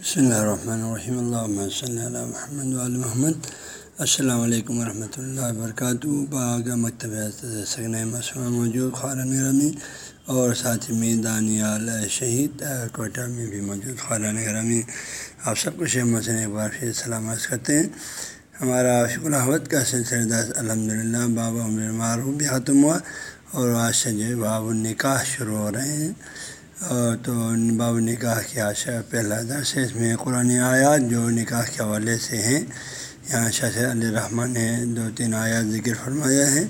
بسم اللہ الرحمن الرحیم اللہ صلی اللہ محمد علیہ محمد السلام علیکم ورحمۃ اللہ وبرکاتہ باغ مکتب سگن مسئلہ موجود خارن گرامی اور ساتھ میں دانیال شہید کوئٹہ میں بھی موجود خارن گرامی آپ سب کو شیخ مسن ایک بار پھر سلامت کرتے ہیں ہمارا شکر احمد کا سلسلہ دس الحمد للہ بابا عمر معروف بھی ختم ہوا اور آج سے جو باب النکاح شروع ہو رہے ہیں تو باب نکاح کی آشا پہلا درس ہے۔ اس میں قرآن آیات جو نکاح کے حوالے سے ہیں۔ یہاں شاہ علیہ رحمٰن نے دو تین آیات ذکر فرمایا ہے۔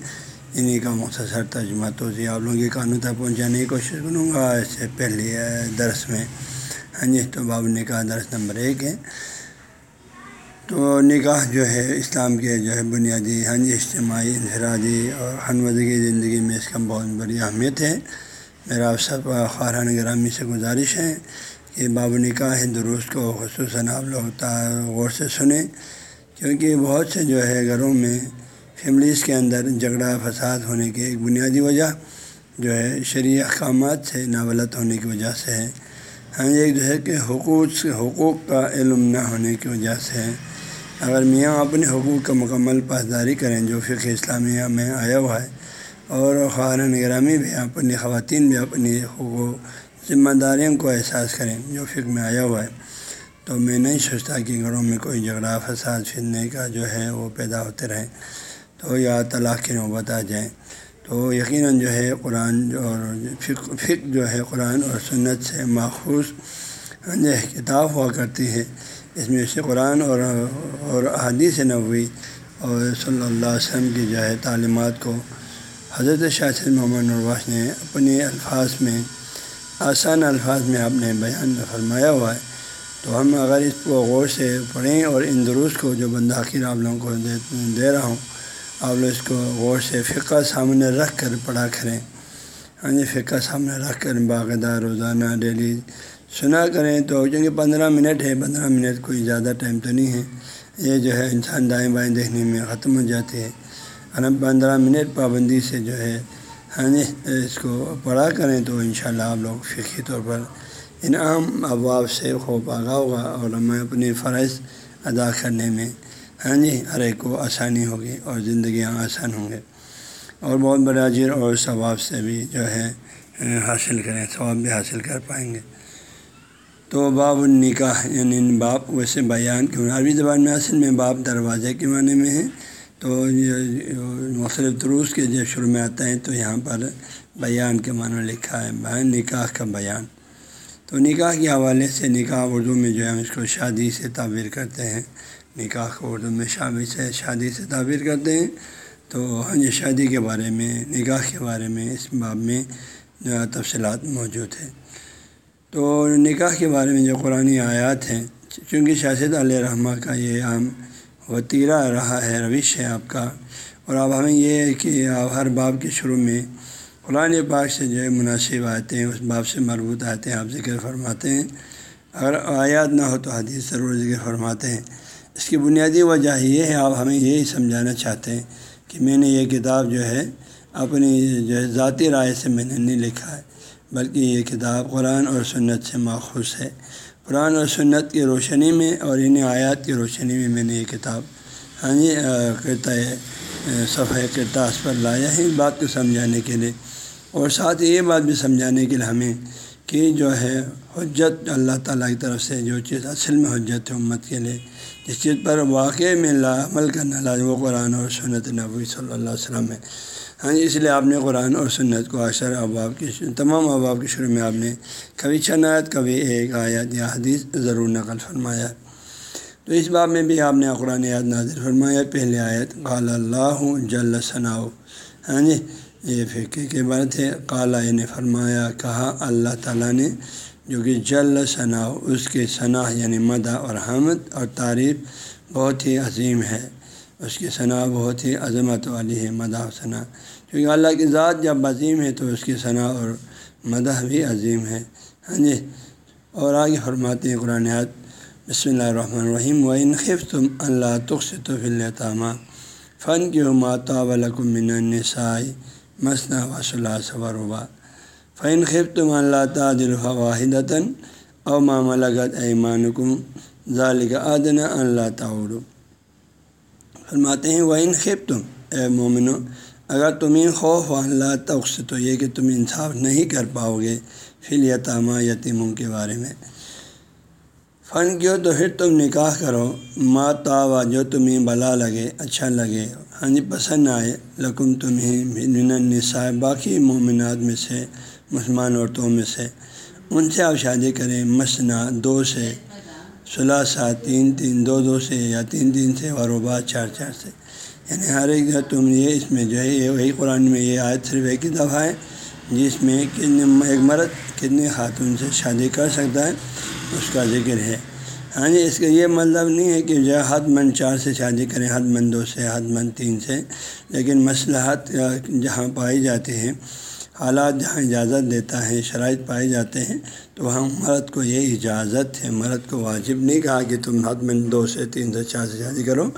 انہیں کا مختصر ترجمہ تو جی آپ لوگوں کے قانون تک پہنچانے کی کوشش کروں گا۔ اس سے پہلے درس میں۔ ہاں جی تو باب نکاح درس نمبر ایک ہے۔ تو نکاح جو ہے، اسلام کے جو ہے بنیادی ہاں جی اجتماعی، انفرادی اور ہنوزگی زندگی میں اس کا بہت بڑی اہمیت ہے۔ میرا آپ سب خاران گرامی سے گزارش ہے کہ باب نکاح درست کو خصوصاً آپ لوگ غور سے سنیں، کیونکہ بہت سے جو ہے گھروں میں فیملیز کے اندر جھگڑا، فساد ہونے کی ایک بنیادی وجہ جو ہے شرعی احکامات سے ناولت ہونے کی وجہ سے ہے۔ ہاں ایک جو ہے کہ حقوق حقوق کا علم نہ ہونے کی وجہ سے ہے۔ اگر میاں اپنے حقوق کا مکمل پاسداری کریں، جو فقہ اسلامیہ میں آیا ہوا ہے اور خارن گرامی بھی اپنی خواتین بھی اپنی حقوق ذمہ داریوں کو احساس کریں، جو فکر میں آیا ہوا ہے۔ تو میں نہیں سوچتا کہ گھروں میں کوئی جھگڑا، فساد پھرنے کا جو ہے وہ پیدا ہوتے رہیں۔ تو یا طلاق کی نوبت آ جائیں تو یقیناً جو ہے قرآن اور فک جو ہے قرآن اور سنت سے ماخوذ کتاب ہوا کرتی ہے۔ اس میں سے قرآن اور اور حدیث نبوی اور صلی اللہ علیہ وسلم کی جو ہے تعلیمات کو حضرت شاہ محمد نرواش نے اپنے الفاظ میں، آسان الفاظ میں آپ نے بیان فرمایا ہوا ہے۔ تو ہم اگر اس کو غور سے پڑھیں اور ان درست کو جو بندہ آخر آپ لوگوں کو دے دے رہا ہوں، آپ لوگ اس کو غور سے فقہ سامنے رکھ کر پڑھا کریں۔ ہاں جی فقہ سامنے رکھ کر باقاعدہ روزانہ، ڈیلی سنا کریں۔ تو چونکہ پندرہ منٹ ہے پندرہ منٹ کوئی زیادہ ٹائم تو نہیں ہے۔ یہ جو ہے انسان دائیں بائیں دیکھنے میں ختم ہو جاتے ہیں۔ پندرہ منٹ پابندی سے جو ہے ہاں جی اس کو پڑھا کریں تو انشاءاللہ آپ لوگ فقی طور پر ان عام ابواب سے خوب آگاہ ہوگا اور ہمیں اپنی فرض ادا کرنے میں ہاں جی ہر ایک کو آسانی ہوگی اور زندگیاں آسان ہوں گے۔ اور بہت بڑا اجر اور ثواب سے بھی جو ہے حاصل کریں، ثواب بھی حاصل کر پائیں گے۔ تو باب النکاح یعنی باپ ویسے بیان کیوں؟ عربی زبان میں اصل میں باپ دروازے کے معنی میں ہے۔ تو مختلف دروس کے جب شروع میں آتا ہے تو یہاں پر بیان کے معنی لکھا ہے، بیان، نکاح کا بیان۔ تو نکاح کے حوالے سے نکاح اردو میں جو ہے، ہم اس کو شادی سے تعبیر کرتے ہیں۔ نکاح کو اردو میں شادی سے شادی سے تعبیر کرتے ہیں۔ تو ہاں جی شادی کے بارے میں، نکاح کے بارے میں اس باب میں جو تفصیلات موجود ہیں۔ تو نکاح کے بارے میں جو قرآن آیات ہیں، چونکہ شاشد علیہ رحمٰ کا یہ عام وطیرہ رہا ہے، روش ہے آپ کا۔ اور اب ہمیں یہ ہے کہ آپ ہر باب کے شروع میں قرآن پاک سے جو ہے مناسب آتے ہیں، اس باب سے مربوط آتے ہیں، آپ ذکر فرماتے ہیں۔ اگر آیات نہ ہو تو حدیث ضرور ذکر فرماتے ہیں۔ اس کی بنیادی وجہ یہ ہے، آپ ہمیں یہی سمجھانا چاہتے ہیں کہ میں نے یہ کتاب جو ہے اپنی جو ہے ذاتی رائے سے میں نے نہیں لکھا ہے، بلکہ یہ کتاب قرآن اور سنت سے ماخوذ ہے۔ قرآن اور سنت کی روشنی میں اور ان آیات کی روشنی میں میں نے یہ کتاب ہاں جی کرتا ہے صفحہ کرتاس پر لایا ہے اس بات کو سمجھانے کے لیے۔ اور ساتھ یہ بات بھی سمجھانے کے لیے ہمیں کہ جو ہے حجت اللہ تعالیٰ کی طرف سے جو چیز اصل میں حجت ہے امت کے لیے، جس چیز پر واقع میں لا عمل کرنا لازم وہ قرآن اور سنت نبوی صلی اللہ علیہ وسلم ہے ہاں جی اس لیے آپ نے قرآن اور سنت کو اکثر اباب کی تمام اباب کے شروع میں آپ نے کبھی چند آیت، کبھی ایک آیت یا حدیث ضرور نقل فرمایا۔ تو اس باب میں بھی آپ نے قرآن یاد نازر فرمایا۔ پہلے آیت، قال اللہ جل ثناؤ ہاں جی یہ فقہ کے بات ہے۔ کالا نے فرمایا، کہا، اللہ تعالیٰ نے جو کہ جل ثناؤ اس کے ثناء یعنی مدح اور حمد اور تعریف بہت ہی عظیم ہے۔ اس کی ثناء بہت ہی عظمت والی ہے، مدح و ثناء۔ کیونکہ اللہ کی ذات جب عظیم ہے تو اس کی ثناء اور مدح بھی عظیم ہے۔ ہاں جی؟ اور آگے فرماتے ہیں قرآن بسم اللہ الرحمن الرحیم۔ و انخف تم اللہ تخص تو فلطامہ فن کی ماتا ولکمن نسائی مسنا وصلاء صوربا فن خف تم اللہ تعدل واحد او معاملگت ایمان کم ظالق آدنا اللہ تعالی فرماتے ہیں وہ ان خب تم اے مومنو اگر تمہیں خوف و اللہ تخص تو یہ کہ تم انصاف نہیں کر پاؤ گے فل یتامہ یتیموں کے بارے میں۔ فن کیوں تو پھر تم نکاح کرو۔ ماں تاوا جو تمہیں بلا لگے اچھا لگے ہاں جی پسند آئے، لکم تمہیں نسائے باقی مومنات میں سے، مسلمان عورتوں میں سے۔ ان سے آپ شادی کریں، مسنا، دو سے سلاسا تین تین، دو دو سے یا تین تین سے، اور وبا چار چار سے۔ یعنی ہر ایک تم یہ اس میں جو ہے، یہ وہی قرآن میں یہ آیت صرف ایک ہی دفعہ ہے، جس میں کتنے ایک مرد کتنے خاتون سے شادی کر سکتا ہے، اس کا ذکر ہے۔ ہاں جی اس کا یہ مطلب نہیں ہے کہ جو حد مند چار سے شادی کریں، حد مند دو سے، حد مند تین سے، لیکن مسلحت جہاں پائی جاتی ہے حالات جہاں اجازت دیتا ہے، شرائط پائے جاتے ہیں، تو وہاں مرد کو یہ اجازت ہے، مرد کو واجب نہیں کہا کہ تم حد میں دو سے، تین سے، چار سے شادی کرو۔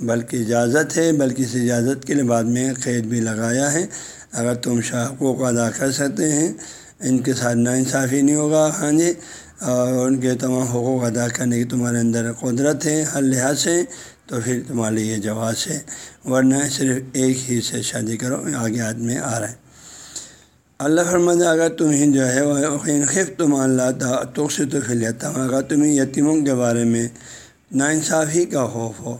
بلکہ اجازت ہے، بلکہ اس اجازت کے لیے بعد میں قید بھی لگایا ہے۔ اگر تم شاقوں کو ادا کر سکتے ہیں، ان کے ساتھ ناانصافی نہیں ہوگا۔ ہاں جی اور ان کے تمام حقوق ادا کرنے کی تمہارے اندر قدرت ہے ہر لحاظ سے تو پھر تمہارے لیے جواز ہے۔ ورنہ صرف ایک ہی سے شادی کرو، آگے آدمی آ رہا ہے۔ اللہ فرمد اگر تمہیں جو ہے وہ خف تم اللہ تو سے تو پھر لیتا ہوں اگر تمہیں یتیموں کے بارے میں ناانصافی کا خوف ہو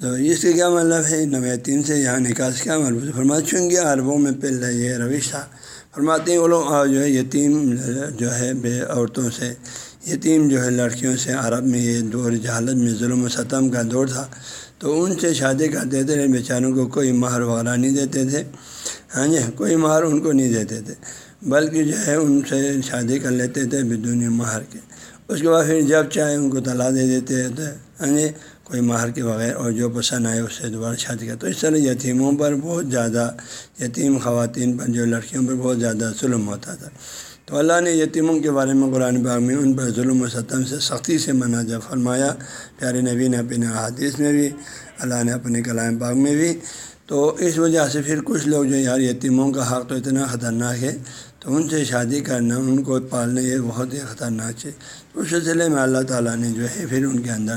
تو اس کا کیا مطلب ہے؟ نویتی سے یہاں نکاح سے کیا مطلب فرما چونکہ عربوں میں پہلے یہ روش تھا۔ فرماتے ہیں وہ لوگ جو ہے، یتیم جو ہے، بے عورتوں سے، یتیم جو ہے، لڑکیوں سے عرب میں یہ دور جہالت میں ظلم و ستم کا دور تھا۔ تو ان سے شادی کرتے تھے بیچاروں کو کوئی مہر وغیرہ نہیں دیتے تھے۔ ہاں جی کوئی مہر ان کو نہیں دیتے تھے، بلکہ جو ہے، ان سے شادی کر لیتے تھے بدون مہر کے۔ اس کے بعد پھر جب چاہے ان کو طلاق دے دیتے تھے۔ ہاں جی کوئی مہر کے بغیر اور جو پسند آئے اس سے دوبارہ شادی کر تو اس طرح یتیموں پر بہت زیادہ، یتیم خواتین پر جو لڑکیوں پر بہت زیادہ ظلم ہوتا تھا۔ تو اللہ نے یتیموں کے بارے میں قرآن باغ میں ان پر ظلم و ستم سے سختی سے منع جب فرمایا۔ پیارے نبی نے اپنے حادث میں بھی، اللہ نے اپنے کلام باغ میں بھی۔ تو اس وجہ سے پھر کچھ لوگ جو یار یتیموں کا حق تو اتنا خطرناک ہے۔ تو ان سے شادی کرنا، ان کو پالنا یہ بہت ہی خطرناک ہے۔ اس سلسلے میں اللہ تعالیٰ نے جو ہے پھر ان کے اندر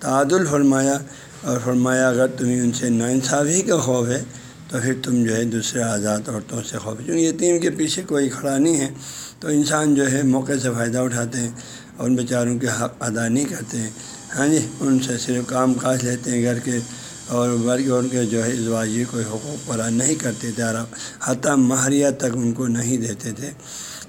تعدل فرمایا اور فرمایا اگر تمہیں ان سے ناانصافی کا خوف ہے تو پھر تم جو ہے دوسرے آزاد عورتوں سے خوف کیونکہ یتیم کے پیچھے کوئی کھڑا نہیں ہے، تو انسان جو ہے موقع سے فائدہ اٹھاتے ہیں اور ان بیچاروں کے حق ادا نہیں کرتے ہیں۔ ہاں جی ان سے صرف کام کاج لیتے ہیں گھر کے اور ورگ ان کے جو ہے ازواجی کوئی حقوق پورا نہیں کرتے تھے۔ عرب حتیٰ ماہریہ تک ان کو نہیں دیتے تھے۔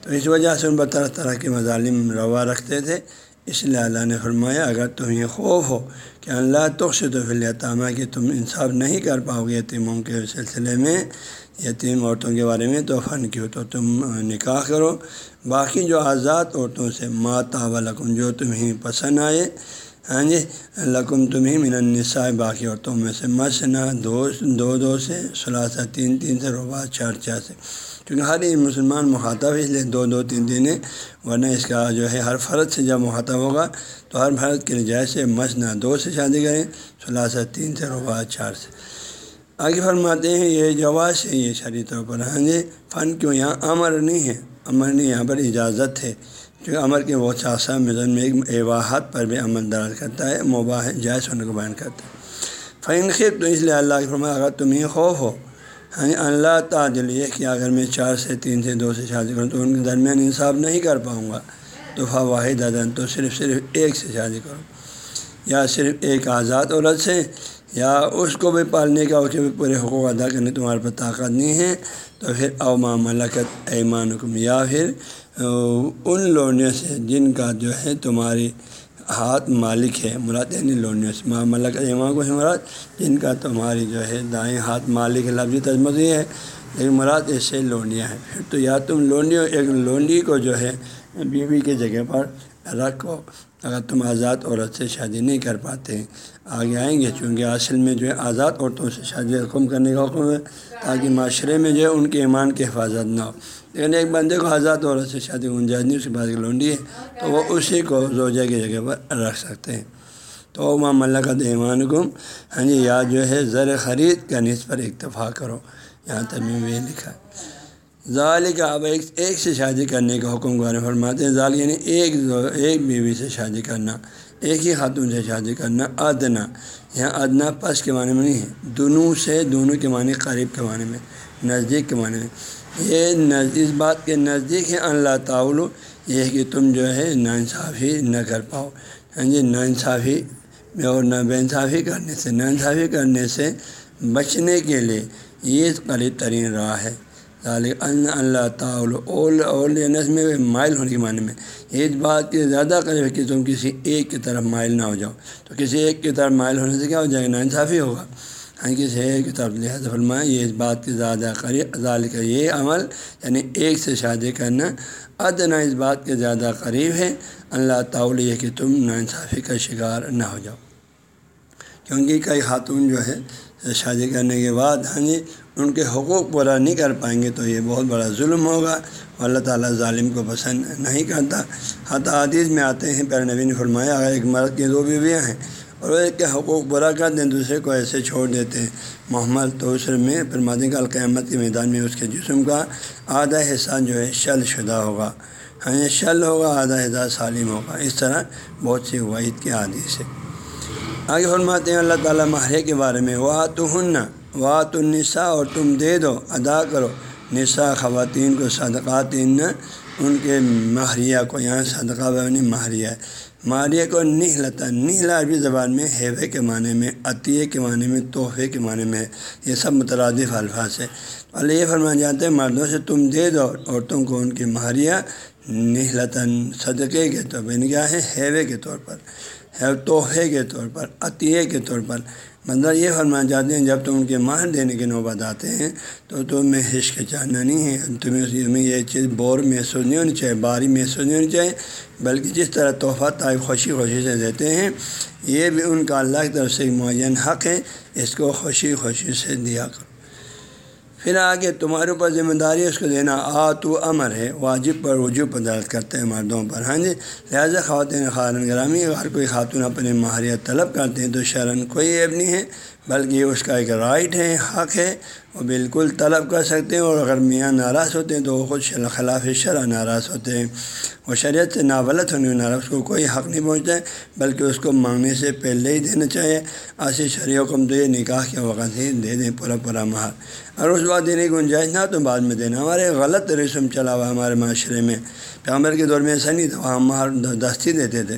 تو اس وجہ سے ان پر طرح طرح کے مظالم روا رکھتے تھے۔ اس لیے اللہ نے فرمایا، اگر تمہیں خوف ہو کہ اللہ تو سے تو پھر تامہ کہ تم انصاف نہیں کر پاؤ گے یتیموں کے سلسلے میں، یتیم عورتوں کے بارے میں، تو فن کیوں؟ تو تم نکاح کرو۔ باقی جو آزاد عورتوں سے ماتا ولکم جو تمہیں پسند آئے ہاں جی لکم تمہیں من النساء باقی عورتوں میں سے مسنا دو دو دو سے سلاسہ تین تین سے روبا چار چار سے۔ کیونکہ ہر ایک مسلمان مخاطب ہے، اس لیے دو دو، تین تین ہے ورنہ اس کا جو ہے ہر فرد سے جب مخاطب ہوگا، تو ہر فرد کے لیے جیسے مسنا دو سے شادی کریں سلاسہ تین سے روبا چار سے۔ آگے فرماتے ہیں، یہ جواز ہے، یہ شرعی طور پر۔ ہاں جی فن کیوں یہاں امر نہیں ہے؟ امر نہیں، یہاں پر اجازت ہے۔ کیونکہ امر کے بہت سے مزن میں ایک ایواحت پر بھی عمل دراز کرتا ہے، مباح جائز ہونے کو بیان کرتا ہے۔ فین خب تو اس لیے اللہ کے فرما اگر تمہیں خوف ہو یعنی ہاں اللہ تعدل یہ کہ اگر میں چار سے تین سے دو سے شادی کروں تو ان کے درمیان انصاف نہیں کر پاؤں گا۔ تو فا واحد عدن تو صرف صرف ایک سے شادی کرو۔ یا صرف ایک آزاد عورت سے، یا اس کو بھی پالنے کا، اس کے بھی پورے حقوق ادا کرنے، تمہارے پاس طاقت نہیں ہے، تو پھر اوما ملکت ایمان حکم یا پھر ان لوڑنے سے جن کا جو ہے تمہاری ہاتھ مالک ہے، مراد یعنی لوڑنے سے ملک یعنی ایمان کو مراد، جن کا تمہاری جو ہے دائیں ہاتھ مالک ہے لفظ تجمت یہ ہے، لیکن مراد ایسے لونڈیاں ہیں۔ پھر تو یا تم لونڈی ایک لونڈی کو جو ہے بیوی کی جگہ پر رکھو، اگر تم آزاد عورت سے شادی نہیں کر پاتے ہیں آگے آئیں گے، چونکہ اصل میں جو ہے آزاد عورتوں سے شادی حکم کرنے کا حکم ہے، تاکہ معاشرے میں جو ہے ان کے ایمان کی حفاظت نہ ہو۔ لیکن ایک بندے کو آزاد عورت سے شادی گنجائش نہیں، اس کے بعد لونڈی ہے۔ تو وہ اسی کو روزہ کی جگہ پر رکھ سکتے ہیں۔ تو ماں ملکت ایمان گم۔ ہاں جی یا جو ہے زر خرید کا نس پر اکتفا کرو۔ یہاں تک میں یہ لکھا۔ ظال کا اب ایک ایک سے شادی کرنے کا حکم بارے فرماتے ہیں۔ ظال یعنی ایک ایک بیوی سے شادی کرنا۔ ایک ہی خاتون سے شادی کرنا ادنا یہاں ادنا پس کے معنی میں نہیں ہے، دونوں سے دونوں کے معنی، قریب کے معنی میں، نزدیک کے معنی میں۔ یہ اس بات کے نزدیک ہے اللہ تعالی یہ کہ تم جو ہے ناانصافی نہ کر پاؤ۔ ہاں جی ناانصافی اور نہ بے انصافی کرنے سے ناانصافی کرنے سے بچنے کے لیے یہ قریب ترین راہ ہے۔ یعنی اللہ تعالی اول اول یعنی میں مائل ہونے کے معنی میں اس بات کی زیادہ قریب ہے کہ تم کسی ایک کی طرف مائل نہ ہو جاؤ۔ تو کسی ایک کی طرف مائل ہونے سے کیا ہو جائے؟ گا ناانصافی ہوگا۔ ہاں کسی ایک کی طرف لہٰذا فرمائیں یہ اس بات کی زیادہ قریب ذال کا یہ عمل یعنی ایک سے شادی کرنا ادنا اس بات کے زیادہ قریب ہے۔ اللہ تعالی یہ کہ تم ناانصافی کا شکار نہ ہو جاؤ۔ کیونکہ کئی خاتون جو ہے، شادی کرنے کے بعد ہاں جی ان کے حقوق پورا نہیں کر پائیں گے تو یہ بہت بڑا ظلم ہوگا اللہ تعالیٰ ظالم کو پسند نہیں کرتا۔ حتی حدیث میں آتے ہیں پیر نبی نے فرمایا، اگر ایک مرد کی دو بیویاں ہیں اور وہ ایک کے حقوق برا کر دیں، دوسرے کو ایسے چھوڑ دیتے۔ ہیں محمد تو اس میں پھر کا قیامت کے میدان میں اس کے جسم کا آدھا حصہ جو ہے شل شدہ ہوگا۔ ہاں یہ شل ہوگا، آدھا حصہ سالم ہوگا۔ اس طرح بہت سی واحد کے عادی سے آگے فرماتے ہیں، اللہ تعالیٰ ماہرے کے بارے میں وا تو ہننا وا تو نسا اور تم دے دو، ادا کرو۔ نسا خواتین کو صدقات ان کے ماہریہ کو، یہاں صدقہ بنی یعنی ماہریہ ہے۔ ماریہ کو نہلتا، نہلا عربی زبان میں ہیوے کے معنی میں، عطیے کے معنی میں، تحفے کے معنی میں۔ یہ سب مترادف الفاظ ہے اللہ یہ فرمایا جاتے ہیں مردوں سے تم دے دو، عورتوں کو ان کی ماہریہ نہلتاً، صدقے کے طور پر یعنی کیا ہے؟ ہیوے کے طور پر تحفے کے طور پر، عطیے کے طور پر۔ مطلب یہ فرمانا چاہتے ہیں جب تم ان کے ماہر دینے کے نوبت آتے ہیں، تو تمہیں ہچکچانا نہیں ہے۔ تمہیں تمہیں یہ چیز بور محسوس نہیں ہونی چاہیے، باری محسوس نہیں ہونی چاہیے، بلکہ جس طرح تحفہ طائف خوشی خوشی سے دیتے ہیں، یہ بھی ان کا اللہ کی طرف سے ایک معین حق ہے، اس کو خوشی خوشی سے دیا کرو۔ پھر آگے تمہارے اوپر ذمہ داری اس کو دینا۔ آ تو امر ہے، واجب پر وجوہ پر درد کرتے ہیں مردوں پر۔ ہاں جی؟ لہٰذا خواتین خارن گرامی، اگر کوئی خاتون اپنی ماہریت طلب کرتے ہیں تو شرن کوئی عیب نہیں ہے۔ بلکہ اس کا ایک رائٹ ہے، حق ہے، وہ بالکل طلب کر سکتے ہیں اور اگر میاں ناراض ہوتے ہیں تو وہ خود خلاف شرح ناراض ہوتے ہیں۔ وہ شریعت سے ناولت ہونے ناراض اس کو کوئی حق نہیں پہنچتا ہے، بلکہ اس کو مانگنے سے پہلے ہی دینا چاہیے۔ ایسی شریع حکم تو یہ نکاح کے وقت ہی دے دیں، پورا پورا مہار اور اس بات دینے کی گنجائش نہ تو بعد میں دینا۔ ہمارے غلط رسم چلا ہوا ہمارے معاشرے میں۔ پیغمبر کے دور میں ایسا نہیں تھا، وہاں مہار دستی دیتے تھے۔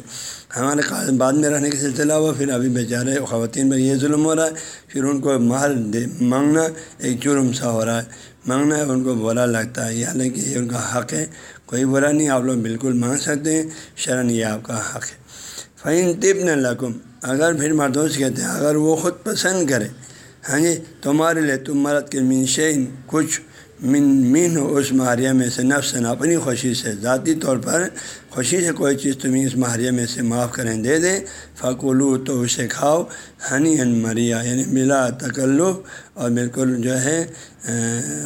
ہمارے بعد میں رہنے کا سلسلہ ہوا، پھر ابھی بیچارے خواتین پر یہ ظلم ہو رہا ہے، پھر ان کو مہر دے، مانگنا ایک جرم سا ہو رہا ہے۔ مانگنا ہے، ان کو برا لگتا ہے۔ یعنی حالانکہ یہ ان کا حق ہے، کوئی برا نہیں، آپ لوگ بالکل مانگ سکتے ہیں، شرن یہ آپ کا حق ہے۔ فعین طب نہ لکم اگر پھر مردوس کہتے ہیں، اگر وہ خود پسند کرے ہاں جی تمہارے لیے تم مرد کے منشین کچھ من مین اس ماہریہ میں سے نفس اپنی خوشی سے، ذاتی طور پر خوشی سے کوئی چیز تمہیں اس ماہریہ میں سے معاف کریں دے دیں فقولو تو اسے کھاؤ۔ ہنی ان مریا یعنی بلا تکلف۔ اور بالکل جو ہے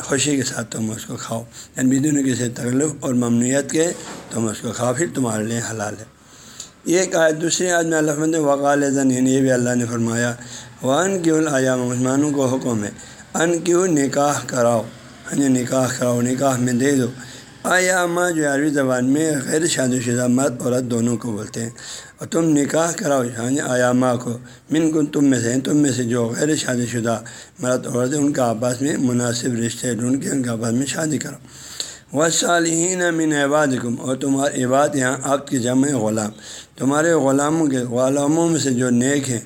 خوشی کے ساتھ تم اس کو کھاؤ۔ یعنی بدون کسی تکلف اور ممنوعیت کے تم اس کو کھاؤ۔ پھر تمہارے لیے حلال ہے۔ یہ کہا دوسری آدمی اللہ وقال زن یعنی یہ بھی اللہ نے فرمایا ون کیوں آیا مسلمانوں کو حکم ہے، ان کیوں نکاح کراؤ؟ ہاں جی نکاح کراؤ، نکاح میں دے دو۔ آیا ماں جو عربی زبان میں غیر شادی شدہ مرد، عورت دونوں کو بولتے ہیں۔ اور تم نکاح کراؤ ہاں جی آیا ماں کو۔ من کو تم میں سے یعنی تم میں سے جو غیر شادی شدہ مرد، عورت ہیں ان کا آپس میں مناسب رشتے ڈھونڈ کے ان کے آپس میں شادی کرو وہ صالحین من عباد اور تمہارے عباد یہاں آپ کی جمع غلام۔ تمہارے غلاموں کے، غلاموں میں سے جو نیک ہیں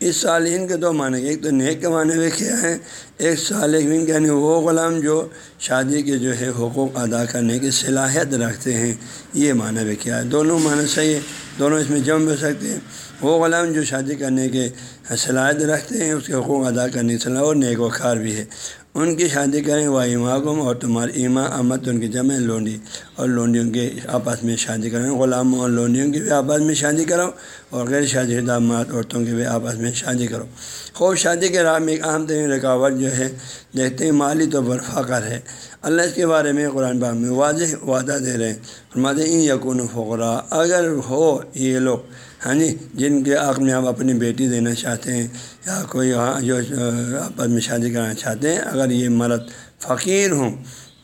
اس صالحین کے دو معنی ایک تو نیک کے معنی بھی کیا ہے؟ ایک صالحین یعنی وہ غلام جو شادی کے جو ہے حقوق ادا کرنے کی صلاحیت رکھتے ہیں۔ یہ معنی بھی کیا ہے؟ دونوں معنی صحیح ہے دونوں اس میں جم ہو سکتے ہیں۔ وہ غلام جو شادی کرنے کے صلاحیت رکھتے ہیں، اس کے حقوق ادا کرنے کی صلاح، اور نیک و خار بھی ہے۔ ان کی شادی کریں، وہ اماغم اور تمہاری ایما امت ان کی جمع لونڈی۔ اور لونڈیوں کے آپس میں شادی کریں۔ غلاموں اور لونڈیوں کی بھی آپس میں شادی کرو اور غیر شادی شدہ عورتوں کی بھی آپس میں شادی کرو۔ خوب شادی کے راہ میں ایک اہم ترین رکاوٹ جو ہے، دیکھتے ہیں مالی طور پر فخر ہے۔ اللہ اس کے بارے میں قرآن باغ میں واضح وعدہ دے رہے ہیں۔ فرماتے ہیں یقون فقرا اگر ہو یہ لوگ ہاں جی جن کے عقل میں آپ اپنی بیٹی دینا چاہتے ہیں یا کوئی جو آپس میں شادی کرنا چاہتے ہیں، اگر یہ مرد فقیر ہوں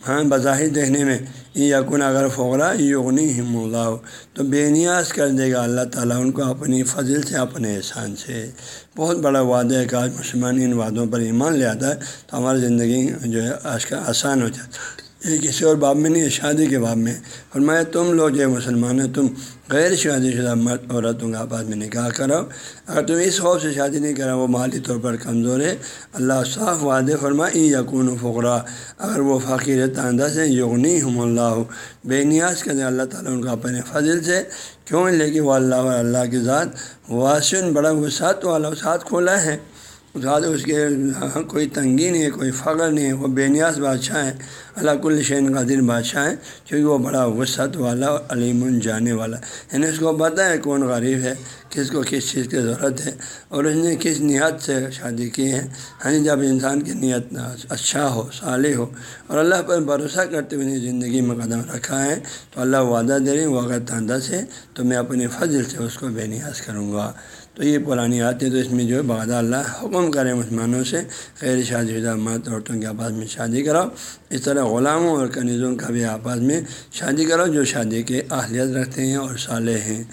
ہاں بظاہر دیکھنے میں یقن اگر فقرا یغنی ہم اللہ، تو بے نیاز کر دے گا اللہ تعالیٰ ان کو اپنی فضل سے، اپنے احسان سے۔ بہت بڑا وعدہ ہے کہ آج مسلمان ان وعدوں پر ایمان لے آتا ہے، تو ہماری زندگی جو ہے آج کا آسان ہو جاتا ہے۔ یہ کسی اور باب میں نہیں ہے، شادی کے باب میں۔ فرمایا، تم لوگ جو مسلمان ہیں، تم غیر شادی شدہ مرد عورتوں کا آپس میں نکاح کرو اگر تم اس خوف سے شادی نہیں کرو وہ مالی طور پر کمزور ہے۔ اللہ صاف وعدے فرما یقون فقرا اگر وہ فقیر تاندہ سے یغنی ہم اللہ۔ بے نیاز کرے اللہ تعالیٰ ان کو اپنے فضل سے۔ کیوں؟ لیکن وہ اللہ اور اللہ کی ذات واسن بڑا وسعت والا وسعت کھولا ہے۔ زیادہ اس کے کوئی تنگی نہیں ہے، کوئی فخر نہیں ہے، وہ بے نیاز بادشاہ ہے اللہ کل شین قادر بادشاہ ہے کیونکہ وہ بڑا وسعت والا علیم جانے والا۔ یعنی اس کو پتہ ہے کون غریب ہے، کس کو کس چیز کی ضرورت ہے اور اس نے کس نیت سے شادی کی ہے۔ یعنی جب انسان کی نیت اچھا ہو، صالح ہو اور اللہ پر بھروسہ کرتے ہوئے زندگی میں قدم رکھا ہے، تو اللہ وعدہ دے رہی وہ اگر تاندہ سے تو میں اپنے فضل سے اس کو بے نیاز کروں گا۔ تو یہ پرانی آتی تو اس میں جو ہے بغداد اللہ حکم کرے مسلمانوں سے، غیر شادی شدہ مرد عورتوں کے آپس میں شادی کراؤ۔ اس طرح غلاموں اور کنیزوں کا بھی آپس میں شادی کراؤ جو شادی کے اہلیت رکھتے ہیں اور صالح ہیں۔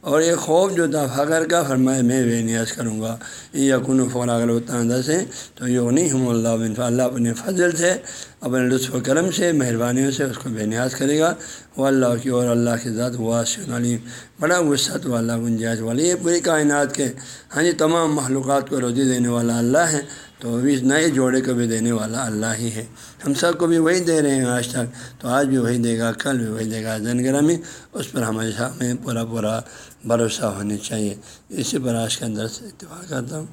اور یہ خوف جو تھا، فخر کا فرمائے میں بے نیاز کروں گا۔ یہ یقن فور اگر وہ سے تو یونی ہم اللہ بن اللہ اپنے فضل سے، اپنے لطف و کرم سے، مہربانیوں سے اس کو بے نیاز کرے گا۔ وہ اللہ کی، اور اللہ کی ذات واسن علیم۔ بڑا وسعت والا گنجائش والا یہ پوری کائنات کے۔ ہاں جی تمام معلومات کو روزی دینے والا اللہ ہے۔ تو اس نئے جوڑے کو بھی دینے والا اللہ ہی ہے۔ ہم سب کو بھی وہی دے رہے ہیں آج تک۔ تو آج بھی وہی دے گا، کل بھی وہی دے گا۔ زن میں اس پر ہمیشہ ہمیں پورا پورا بھروسہ ہونی چاہیے۔ اسی پر آج کے اندر سے اتفاق کرتا ہوں۔